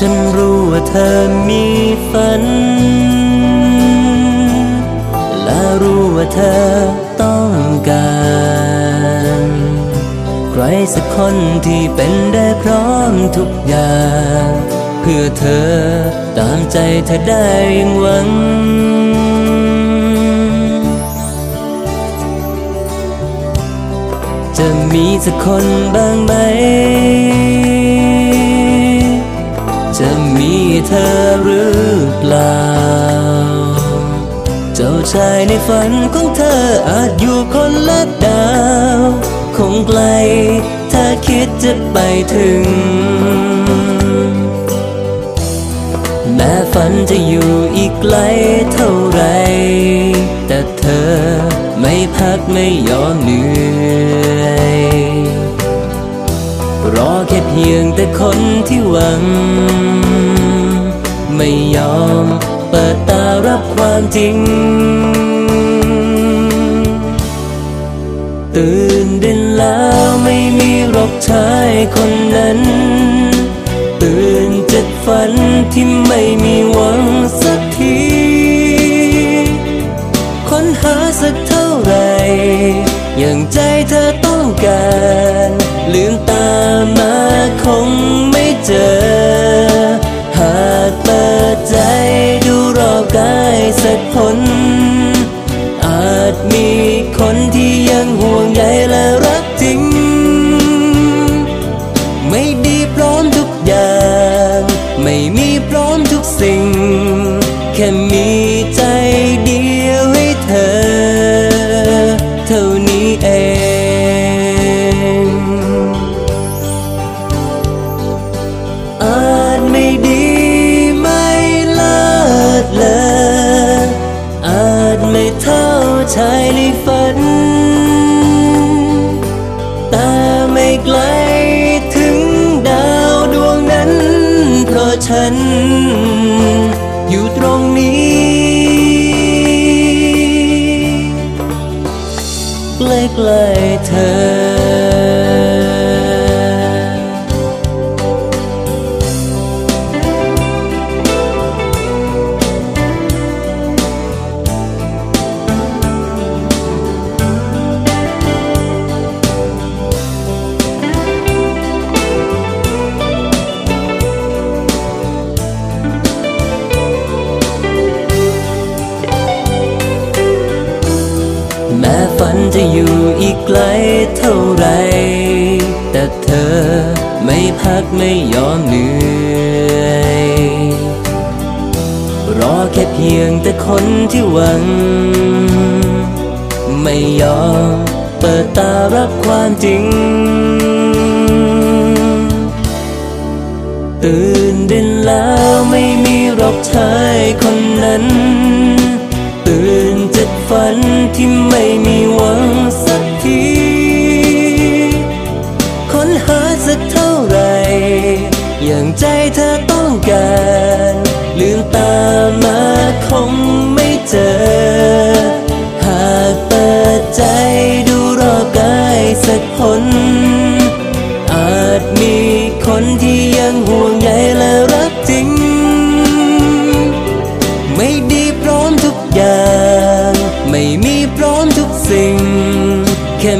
ฉันรู้ว่าเธอมีฝัน และรู้ว่าเธอต้องการ ใครสักคนที่เป็นได้พร้อมทุกอย่าง เพื่อเธอตามใจเธอได้ยังหวังจะมีสักคนบ้างไหม เธอหรือเปล่า เจ้าชายในฝันของเธออาจอยู่คนละดาว คงไกล ถ้าคิดจะไปถึง แม้ฝันจะอยู่อีกไกลเท่าไร แต่เธอไม่พักไม่ยอมเหนื่อยรอแค่เพียงแต่คนที่หวัง ไม่ยอม เปิดตารับความจริง ตื่นเดินแล้วไม่มีรอกชายคนนั้น ตื่นจากฝันที่ไม่มีหวังสักที ค้นหาสักเท่าไหรอย่างใจเธอต้องการลืมตามาคงไม่เจอากเปิดใจดูรอบกายสักคน อาจมีคนที่ยังห่วงใยและรักจริง ไม่ดีพร้อมทุกอย่าง ไม่มีพร้อมทุกสิ่ง แค่มี ใกล้เธอ จะอยู่อีกไกลเท่าไร แต่เธอไม่พักไม่ยอมเหนื่อย รอแค่เพียงแต่คนที่หวัง ไม่ยอมเปิดตารับความจริง ตื่นเดินแล้วไม่มีรอกชายคนนั้น ฝันที่ไม่มีหวังสักทีค้นหาสักเท่าไหรอย่างใจเธอต้องการ ลืมตามาคงไม่เจอ หากเปิดใจดูรอบกายสักคน อาจมีคนที่ยังห่วงใยและรักจริง ไม่ดีพร้อมทุกอย่าง ไม่มีพร้อมทุกสิ่งแค่